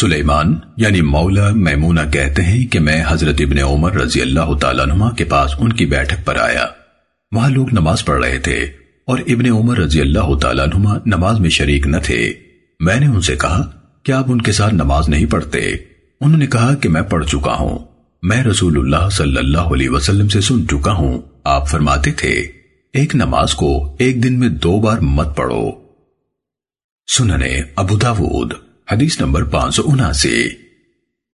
سلیمان یعنی مولا میمونہ کہتے ہیں کہ میں حضرت ابن عمر رضی اللہ تعالیٰ عنہ کے پاس ان کی بیٹھک پر آیا۔ وہاں لوگ نماز پڑھ رہے تھے اور ابن عمر رضی اللہ تعالیٰ عنہ نماز میں شریک نہ تھے۔ میں نے ان سے کہا کہ آپ ان کے ساتھ نماز نہیں پڑھتے؟ انہوں نے کہا کہ میں پڑھ چکا ہوں۔ میں رسول اللہ صلی اللہ علیہ وسلم سے سن چکا ہوں۔ آپ فرماتے تھے، ایک نماز کو ایک دن میں دو بار مت پڑھو۔ سننے ابو داود۔ حدیث نمبر پانچ سو اناسی۔